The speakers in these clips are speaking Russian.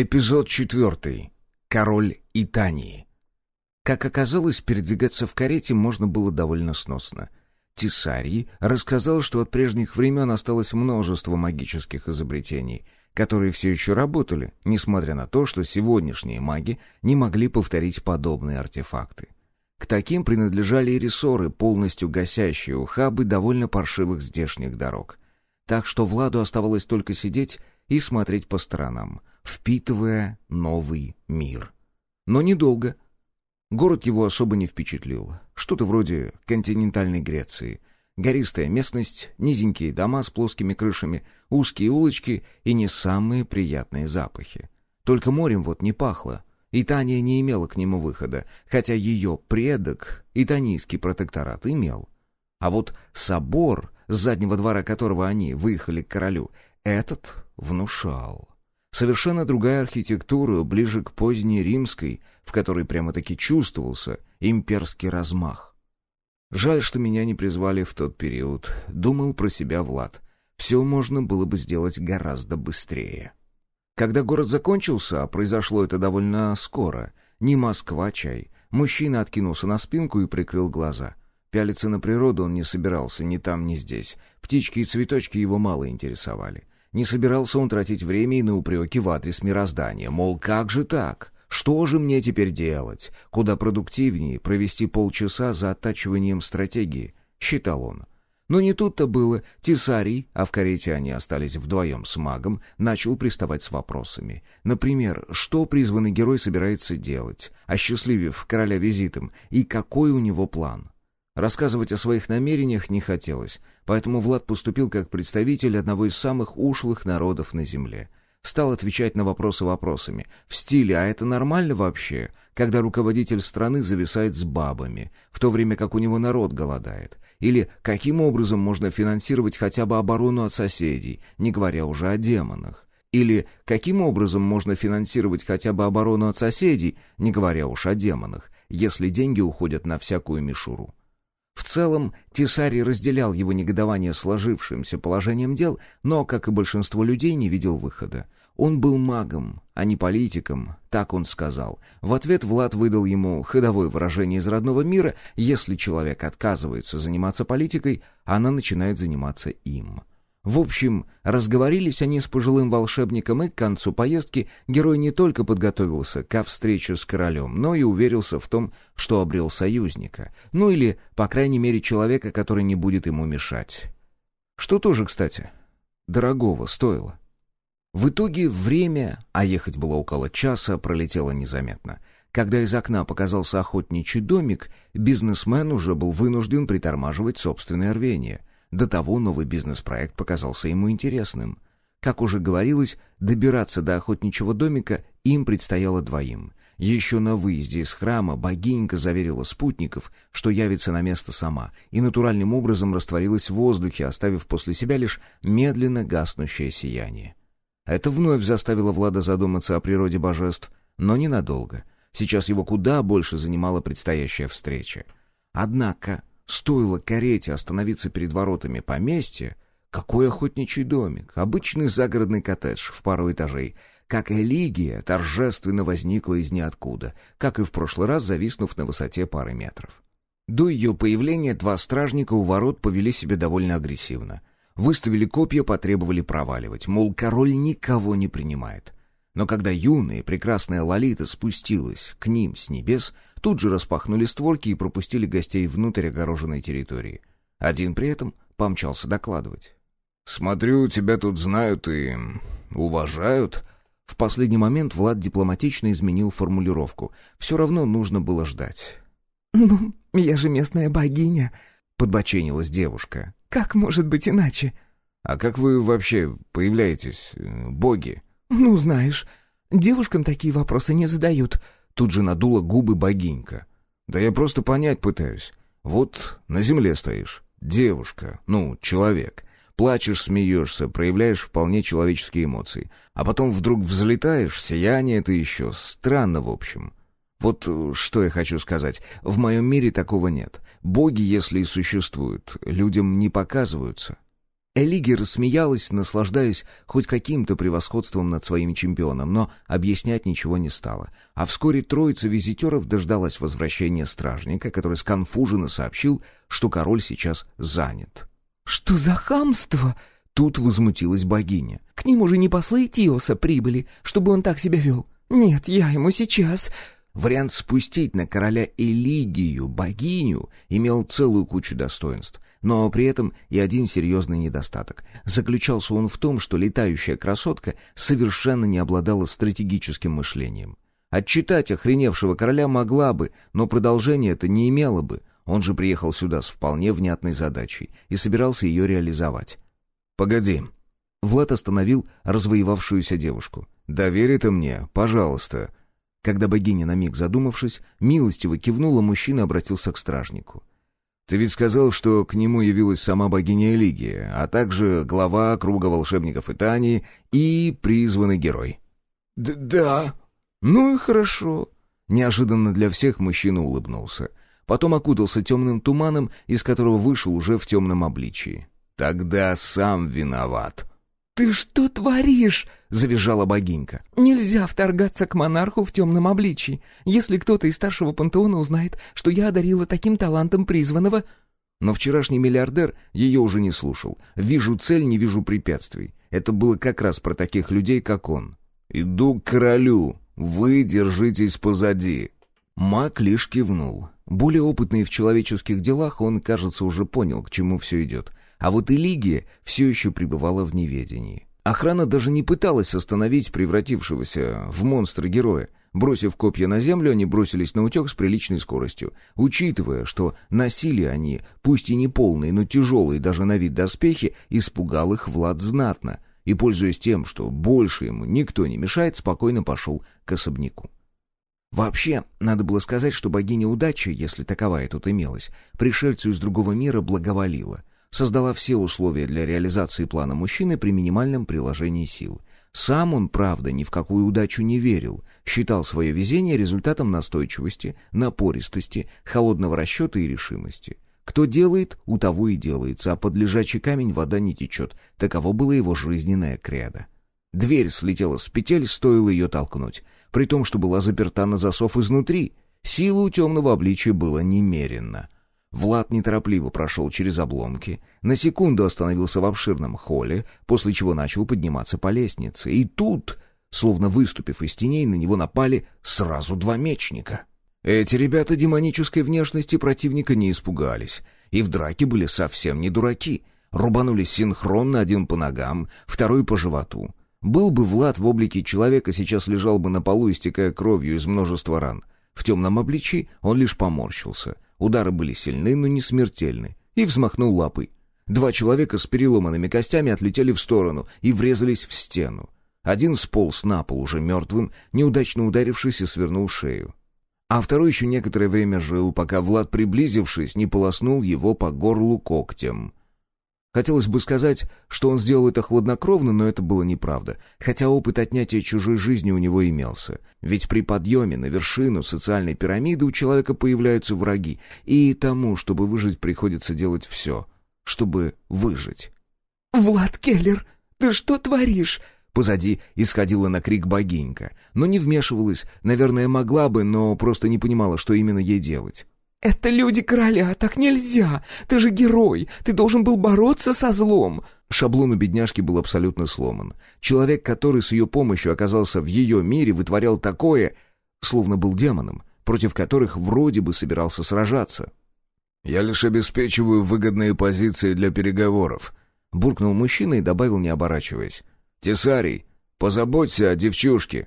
Эпизод четвертый. Король Итании. Как оказалось, передвигаться в карете можно было довольно сносно. Тисарий рассказал, что от прежних времен осталось множество магических изобретений, которые все еще работали, несмотря на то, что сегодняшние маги не могли повторить подобные артефакты. К таким принадлежали и рессоры, полностью гасящие ухабы довольно паршивых здешних дорог. Так что Владу оставалось только сидеть и смотреть по сторонам, впитывая новый мир. Но недолго. Город его особо не впечатлил. Что-то вроде континентальной Греции. Гористая местность, низенькие дома с плоскими крышами, узкие улочки и не самые приятные запахи. Только морем вот не пахло, и Таня не имела к нему выхода, хотя ее предок, итанийский протекторат, имел. А вот собор, с заднего двора которого они выехали к королю, этот внушал. Совершенно другая архитектура, ближе к поздней римской, в которой прямо-таки чувствовался имперский размах. Жаль, что меня не призвали в тот период, думал про себя Влад. Все можно было бы сделать гораздо быстрее. Когда город закончился, а произошло это довольно скоро, не Москва, чай, мужчина откинулся на спинку и прикрыл глаза. Пялиться на природу он не собирался ни там, ни здесь. Птички и цветочки его мало интересовали. Не собирался он тратить время и на упреки в адрес мироздания. Мол, как же так? Что же мне теперь делать? Куда продуктивнее провести полчаса за оттачиванием стратегии, считал он. Но не тут-то было. Тесарий, а в карете они остались вдвоем с магом, начал приставать с вопросами. Например, что призванный герой собирается делать, осчастливив короля визитом, и какой у него план. Рассказывать о своих намерениях не хотелось, поэтому Влад поступил как представитель одного из самых ушлых народов на земле. Стал отвечать на вопросы вопросами, в стиле «А это нормально вообще?», когда руководитель страны зависает с бабами, в то время как у него народ голодает. Или каким образом можно финансировать хотя бы оборону от соседей, не говоря уже о демонах. Или каким образом можно финансировать хотя бы оборону от соседей, не говоря уж о демонах, если деньги уходят на всякую мишуру. Целом, Тесарий разделял его негодование сложившимся положением дел, но, как и большинство людей, не видел выхода. Он был магом, а не политиком, так он сказал. В ответ Влад выдал ему ходовое выражение из родного мира «Если человек отказывается заниматься политикой, она начинает заниматься им». В общем, разговорились они с пожилым волшебником, и к концу поездки герой не только подготовился ко встрече с королем, но и уверился в том, что обрел союзника. Ну или, по крайней мере, человека, который не будет ему мешать. Что тоже, кстати, дорогого стоило. В итоге время, а ехать было около часа, пролетело незаметно. Когда из окна показался охотничий домик, бизнесмен уже был вынужден притормаживать собственное рвение. До того новый бизнес-проект показался ему интересным. Как уже говорилось, добираться до охотничьего домика им предстояло двоим. Еще на выезде из храма богинька заверила спутников, что явится на место сама, и натуральным образом растворилась в воздухе, оставив после себя лишь медленно гаснущее сияние. Это вновь заставило Влада задуматься о природе божеств, но ненадолго. Сейчас его куда больше занимала предстоящая встреча. Однако, стоило карете остановиться перед воротами поместья, какой охотничий домик, обычный загородный коттедж в пару этажей, как Элигия торжественно возникла из ниоткуда, как и в прошлый раз зависнув на высоте пары метров. До ее появления два стражника у ворот повели себя довольно агрессивно. Выставили копья, потребовали проваливать, мол, король никого не принимает. Но когда юная прекрасная Лолита спустилась к ним с небес, тут же распахнули створки и пропустили гостей внутрь огороженной территории. Один при этом помчался докладывать. «Смотрю, тебя тут знают и уважают». В последний момент Влад дипломатично изменил формулировку. Все равно нужно было ждать. «Ну, я же местная богиня», — подбоченилась девушка. Как может быть иначе? А как вы вообще появляетесь, боги? Ну, знаешь, девушкам такие вопросы не задают. Тут же надула губы богинька. Да я просто понять пытаюсь. Вот на земле стоишь, девушка, ну, человек. Плачешь, смеешься, проявляешь вполне человеческие эмоции. А потом вдруг взлетаешь, сияние это еще. Странно, в общем. Вот э, что я хочу сказать. В моем мире такого нет. Боги, если и существуют, людям не показываются. Элиги рассмеялась, наслаждаясь хоть каким-то превосходством над своим чемпионом, но объяснять ничего не стала. А вскоре троица визитеров дождалась возвращения стражника, который сконфуженно сообщил, что король сейчас занят. «Что за хамство?» Тут возмутилась богиня. «К нему же не послы Тиоса прибыли, чтобы он так себя вел. Нет, я ему сейчас...» Вариант спустить на короля Элигию, богиню, имел целую кучу достоинств. Но при этом и один серьезный недостаток. Заключался он в том, что летающая красотка совершенно не обладала стратегическим мышлением. Отчитать охреневшего короля могла бы, но продолжения это не имело бы. Он же приехал сюда с вполне внятной задачей и собирался ее реализовать. «Погоди». Влад остановил развоевавшуюся девушку. «Доверь это мне, пожалуйста». Когда богиня, на миг задумавшись, милостиво кивнула, мужчина обратился к стражнику. Ты ведь сказал, что к нему явилась сама богиня Элигия, а также глава круга волшебников Итании и призванный герой. Д «Да». «Ну и хорошо». Неожиданно для всех мужчина улыбнулся. Потом окутался темным туманом, из которого вышел уже в темном обличии. «Тогда сам виноват». «Ты что творишь?» — завизжала богинька. «Нельзя вторгаться к монарху в темном обличии. Если кто-то из старшего пантеона узнает, что я одарила таким талантом призванного...» Но вчерашний миллиардер ее уже не слушал. «Вижу цель, не вижу препятствий». Это было как раз про таких людей, как он. «Иду к королю. Вы держитесь позади». Мак лишь кивнул. Более опытный в человеческих делах, он, кажется, уже понял, к чему все идет. А вот и Лигия все еще пребывала в неведении. Охрана даже не пыталась остановить превратившегося в монстра героя. Бросив копья на землю, они бросились на утек с приличной скоростью, учитывая, что носили они, пусть и не полные, но тяжелые даже на вид доспехи, испугал их Влад знатно, и, пользуясь тем, что больше ему никто не мешает, спокойно пошел к особняку. Вообще, надо было сказать, что богиня удачи, если таковая тут имелась, пришельцу из другого мира благоволила создала все условия для реализации плана мужчины при минимальном приложении сил. Сам он, правда, ни в какую удачу не верил, считал свое везение результатом настойчивости, напористости, холодного расчета и решимости. Кто делает, у того и делается, а под лежачий камень вода не течет. Таково было его жизненное кредо. Дверь слетела с петель, стоило ее толкнуть, при том, что была заперта на засов изнутри. Силы у темного обличия было немерено — Влад неторопливо прошел через обломки, на секунду остановился в обширном холле, после чего начал подниматься по лестнице. И тут, словно выступив из теней, на него напали сразу два мечника. Эти ребята демонической внешности противника не испугались, и в драке были совсем не дураки. Рубанулись синхронно один по ногам, второй по животу. Был бы Влад в облике человека, сейчас лежал бы на полу, истекая кровью из множества ран. В темном обличии он лишь поморщился — Удары были сильны, но не смертельны. И взмахнул лапой. Два человека с переломанными костями отлетели в сторону и врезались в стену. Один сполз на пол уже мертвым, неудачно ударившись и свернул шею. А второй еще некоторое время жил, пока Влад, приблизившись, не полоснул его по горлу когтем. Хотелось бы сказать, что он сделал это хладнокровно, но это было неправда, хотя опыт отнятия чужой жизни у него имелся. Ведь при подъеме на вершину социальной пирамиды у человека появляются враги, и тому, чтобы выжить, приходится делать все, чтобы выжить. «Влад Келлер, ты что творишь?» Позади исходила на крик богинька, но не вмешивалась, наверное, могла бы, но просто не понимала, что именно ей делать. «Это люди короля, так нельзя! Ты же герой, ты должен был бороться со злом!» Шаблон у бедняжки был абсолютно сломан. Человек, который с ее помощью оказался в ее мире, вытворял такое, словно был демоном, против которых вроде бы собирался сражаться. «Я лишь обеспечиваю выгодные позиции для переговоров», — буркнул мужчина и добавил, не оборачиваясь. «Тесарий, позаботься о девчушке».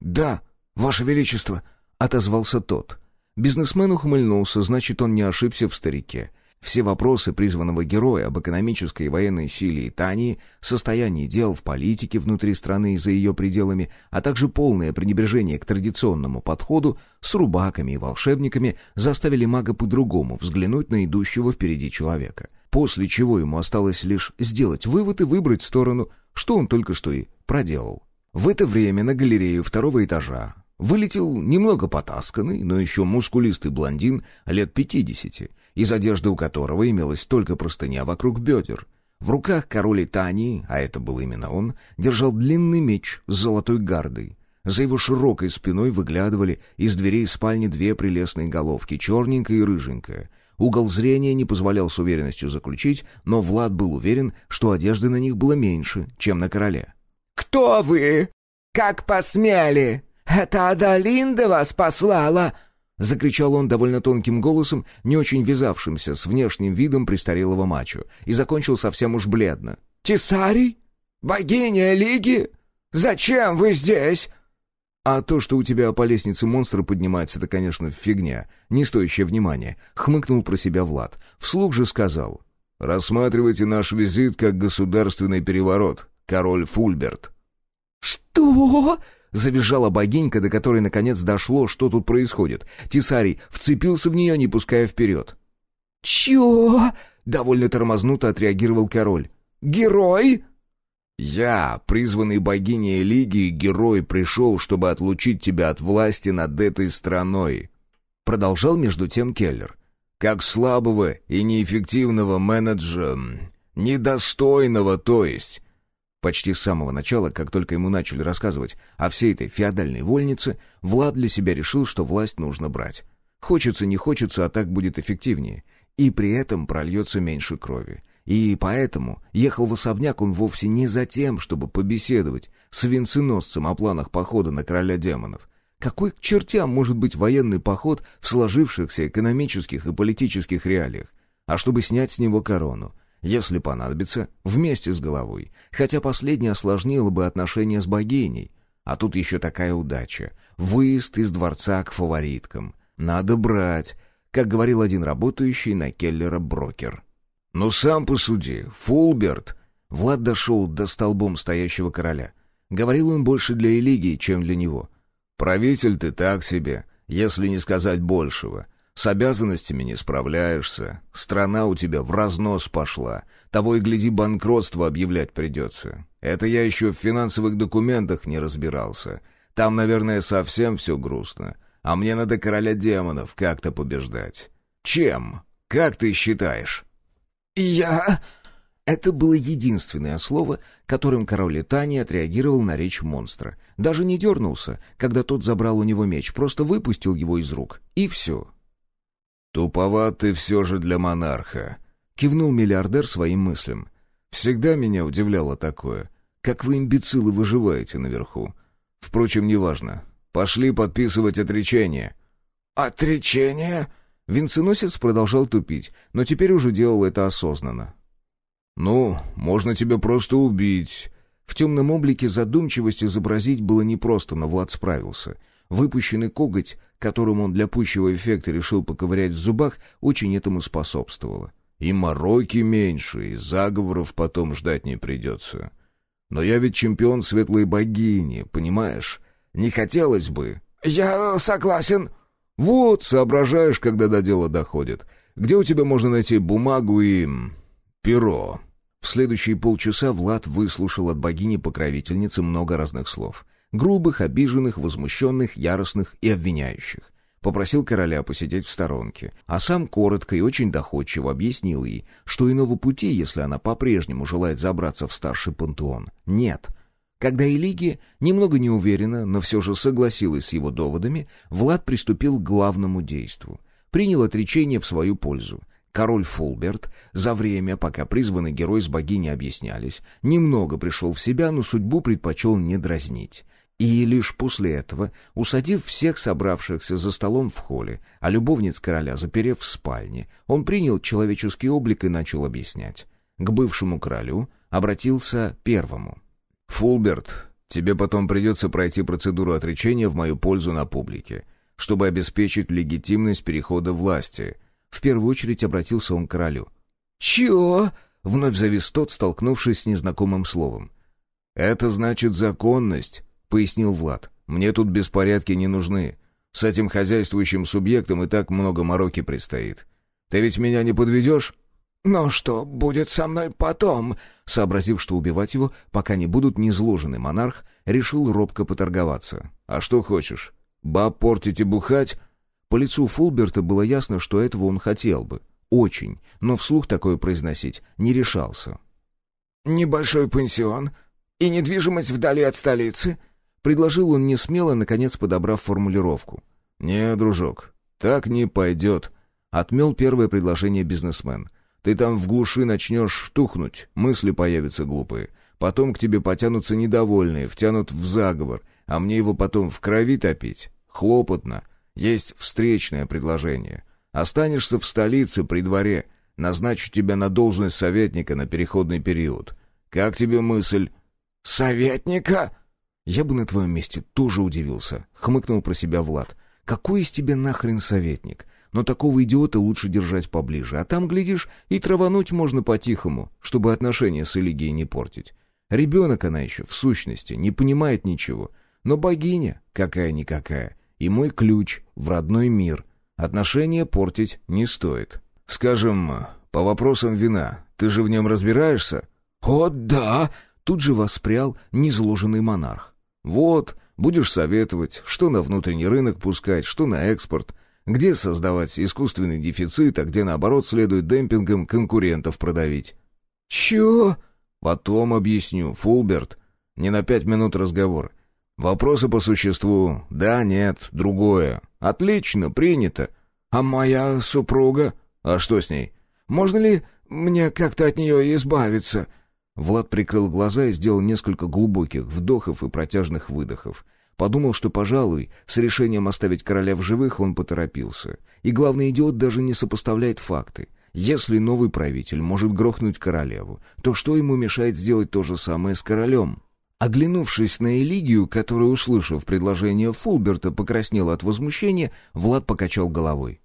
«Да, ваше величество», — отозвался тот. Бизнесмен ухмыльнулся, значит, он не ошибся в старике. Все вопросы призванного героя об экономической и военной силе Итании, состоянии дел в политике внутри страны и за ее пределами, а также полное пренебрежение к традиционному подходу с рубаками и волшебниками заставили мага по-другому взглянуть на идущего впереди человека. После чего ему осталось лишь сделать вывод и выбрать сторону, что он только что и проделал. В это время на галерею второго этажа Вылетел немного потасканный, но еще мускулистый блондин лет пятидесяти, из одежды у которого имелась только простыня вокруг бедер. В руках король Итании, а это был именно он, держал длинный меч с золотой гардой. За его широкой спиной выглядывали из дверей спальни две прелестные головки, черненькая и рыженькая. Угол зрения не позволял с уверенностью заключить, но Влад был уверен, что одежды на них было меньше, чем на короле. «Кто вы? Как посмели? Это Адалинда вас послала?» Закричал он довольно тонким голосом, не очень вязавшимся с внешним видом престарелого мачо, и закончил совсем уж бледно. «Тесарий? Богиня Лиги? Зачем вы здесь?» «А то, что у тебя по лестнице монстра поднимается, это, конечно, фигня, не стоящая внимания», — хмыкнул про себя Влад. Вслух же сказал. «Рассматривайте наш визит как государственный переворот, король Фульберт». «Что?» — завизжала богинька, до которой наконец дошло, что тут происходит. Тисарий вцепился в нее, не пуская вперед. «Чё?» — довольно тормознуто отреагировал король. «Герой?» «Я, призванный богиней Лиги, герой, пришел, чтобы отлучить тебя от власти над этой страной», — продолжал между тем Келлер. «Как слабого и неэффективного менеджера, недостойного, то есть». Почти с самого начала, как только ему начали рассказывать о всей этой феодальной вольнице, Влад для себя решил, что власть нужно брать. Хочется, не хочется, а так будет эффективнее. И при этом прольется меньше крови. И поэтому ехал в особняк он вовсе не за тем, чтобы побеседовать с венценосцем о планах похода на короля демонов. Какой к чертям может быть военный поход в сложившихся экономических и политических реалиях? А чтобы снять с него корону, если понадобится, вместе с головой. Хотя последнее осложнило бы отношения с богиней. А тут еще такая удача. Выезд из дворца к фавориткам. Надо брать, как говорил один работающий на Келлера брокер. «Ну сам посуди, Фулберт!» Влад дошел до столбом стоящего короля. Говорил он больше для Элигии, чем для него. «Правитель ты так себе, если не сказать большего. С обязанностями не справляешься. Страна у тебя в разнос пошла. Того и гляди, банкротство объявлять придется. Это я еще в финансовых документах не разбирался. Там, наверное, совсем все грустно. А мне надо короля демонов как-то побеждать. Чем? Как ты считаешь?» «Я...» Это было единственное слово, которым король Итании отреагировал на речь монстра. Даже не дернулся, когда тот забрал у него меч, просто выпустил его из рук. И все. «Туповат ты все же для монарха», — кивнул миллиардер своим мыслям. «Всегда меня удивляло такое. Как вы, имбецилы, выживаете наверху. Впрочем, неважно. Пошли подписывать отречение». «Отречение?» Венценосец продолжал тупить, но теперь уже делал это осознанно. «Ну, можно тебя просто убить». В темном облике задумчивость изобразить было непросто, но Влад справился. Выпущенный коготь, которым он для пущего эффекта решил поковырять в зубах, очень этому способствовало. И мороки меньше, и заговоров потом ждать не придется. Но я ведь чемпион светлой богини, понимаешь? Не хотелось бы. «Я согласен», «Вот, соображаешь, когда до дела доходит. Где у тебя можно найти бумагу и... перо?» В следующие полчаса Влад выслушал от богини-покровительницы много разных слов. Грубых, обиженных, возмущенных, яростных и обвиняющих. Попросил короля посидеть в сторонке, а сам коротко и очень доходчиво объяснил ей, что иного пути, если она по-прежнему желает забраться в старший пантеон, нет — когда Элигия, немного неуверенно, но все же согласилась с его доводами, Влад приступил к главному действу. Принял отречение в свою пользу. Король Фулберт, за время, пока призванный герой с богиней объяснялись, немного пришел в себя, но судьбу предпочел не дразнить. И лишь после этого, усадив всех собравшихся за столом в холле, а любовниц короля заперев в спальне, он принял человеческий облик и начал объяснять. К бывшему королю обратился первому. «Фулберт, тебе потом придется пройти процедуру отречения в мою пользу на публике, чтобы обеспечить легитимность перехода власти». В первую очередь обратился он к королю. «Чего?» — вновь завис тот, столкнувшись с незнакомым словом. «Это значит законность», — пояснил Влад. «Мне тут беспорядки не нужны. С этим хозяйствующим субъектом и так много мороки предстоит. Ты ведь меня не подведешь?» «Но что будет со мной потом?» Сообразив, что убивать его, пока не будут низложены монарх, решил робко поторговаться. «А что хочешь? Баб портить и бухать?» По лицу Фулберта было ясно, что этого он хотел бы. Очень, но вслух такое произносить не решался. небольшой пансион и недвижимость вдали от столицы?» — предложил он несмело, наконец подобрав формулировку. «Не, дружок, так не пойдет», — отмел первое предложение бизнесмен. «Ты там в глуши начнешь штухнуть, мысли появятся глупые. Потом к тебе потянутся недовольные, втянут в заговор, а мне его потом в крови топить. Хлопотно. Есть встречное предложение. Останешься в столице при дворе. Назначу тебя на должность советника на переходный период. Как тебе мысль?» «Советника?» «Я бы на твоем месте тоже удивился», — хмыкнул про себя Влад. «Какой из тебя нахрен советник? Но такого идиота лучше держать поближе, а там, глядишь, и травануть можно по-тихому, чтобы отношения с Элигией не портить. Ребенок она еще, в сущности, не понимает ничего. Но богиня, какая-никакая, и мой ключ в родной мир. Отношения портить не стоит. Скажем, по вопросам вина, ты же в нем разбираешься? «О, да!» — тут же воспрял незложенный монарх. «Вот, будешь советовать, что на внутренний рынок пускать, что на экспорт, где создавать искусственный дефицит, а где, наоборот, следует демпингом конкурентов продавить». «Чё?» Потом объясню, Фулберт. Не на пять минут разговор. Вопросы по существу. Да, нет, другое. Отлично, принято. А моя супруга? А что с ней? Можно ли мне как-то от нее избавиться?» Влад прикрыл глаза и сделал несколько глубоких вдохов и протяжных выдохов. Подумал, что, пожалуй, с решением оставить короля в живых он поторопился. И главный идиот даже не сопоставляет факты. Если новый правитель может грохнуть королеву, то что ему мешает сделать то же самое с королем? Оглянувшись на Элигию, которая, услышав предложение Фулберта, покраснела от возмущения, Влад покачал головой.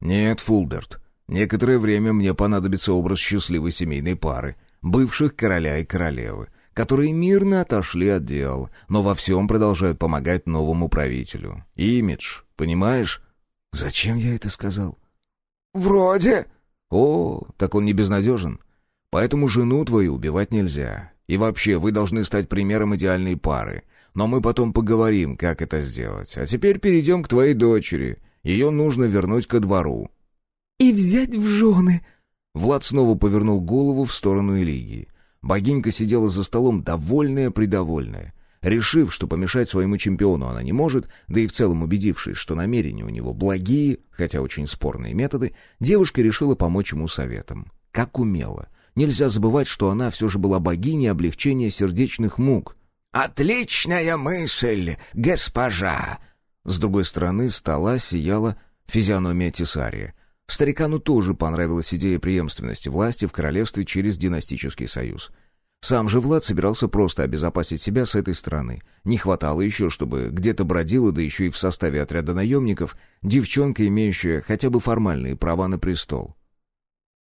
«Нет, Фулберт, некоторое время мне понадобится образ счастливой семейной пары, бывших короля и королевы, которые мирно отошли от дел, но во всем продолжают помогать новому правителю. Имидж, понимаешь?» «Зачем я это сказал?» «Вроде...» «О, так он не безнадежен. Поэтому жену твою убивать нельзя. И вообще, вы должны стать примером идеальной пары. Но мы потом поговорим, как это сделать. А теперь перейдем к твоей дочери. Ее нужно вернуть ко двору». «И взять в жены». Влад снова повернул голову в сторону Элигии. Богинька сидела за столом довольная-придовольная. Решив, что помешать своему чемпиону она не может, да и в целом убедившись, что намерения у него благие, хотя очень спорные методы, девушка решила помочь ему советом. Как умела. Нельзя забывать, что она все же была богиней облегчения сердечных мук. «Отличная мысль, госпожа!» С другой стороны стола сияла физиономия Тесария. Старикану тоже понравилась идея преемственности власти в королевстве через династический союз — сам же Влад собирался просто обезопасить себя с этой стороны. Не хватало еще, чтобы где-то бродила, да еще и в составе отряда наемников, девчонка, имеющая хотя бы формальные права на престол.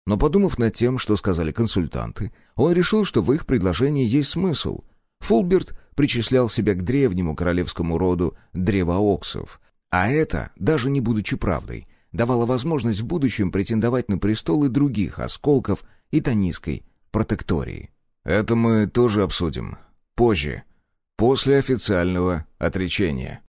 Но подумав над тем, что сказали консультанты, он решил, что в их предложении есть смысл. Фулберт причислял себя к древнему королевскому роду древооксов, а это, даже не будучи правдой, давало возможность в будущем претендовать на престолы других осколков и Танийской протектории. Это мы тоже обсудим. Позже. После официального отречения.